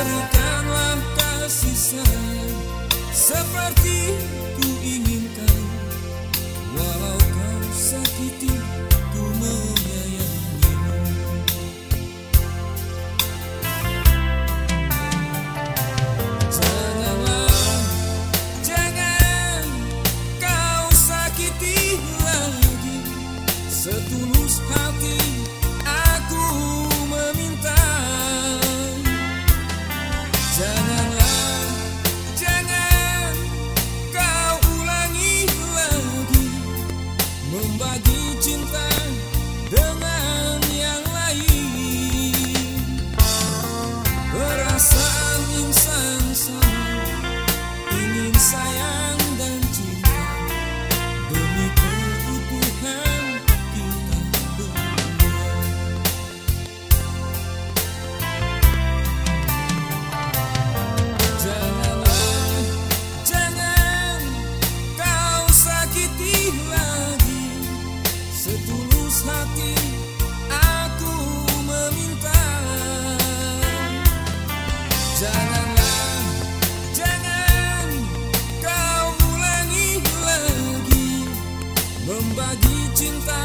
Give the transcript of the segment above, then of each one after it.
Berikanlah kasih sayang seperti Membagi cinta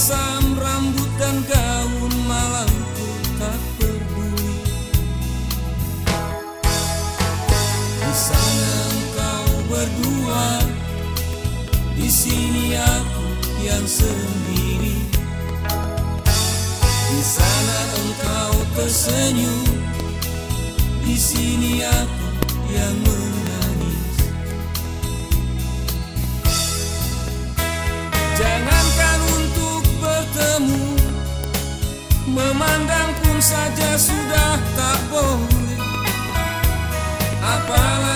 Hiasan rambut dan gaun malam ku tak peduli. Di sana engkau berdua Di sini aku yang sendiri. Di sana engkau tersenyum Di sini aku yang Memandang pun saja sudah tak boleh. Apalagi